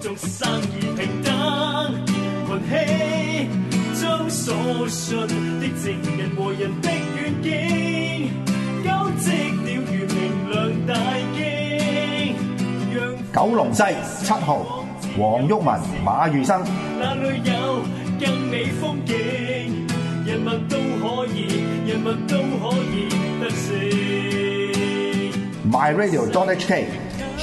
做生意平等运气将所信的证人和人的远景交织了如明亮大惊九龙西七号黄郁文马宇生那里有更美风景人物都可以人物都可以得胜 my radio d o t hk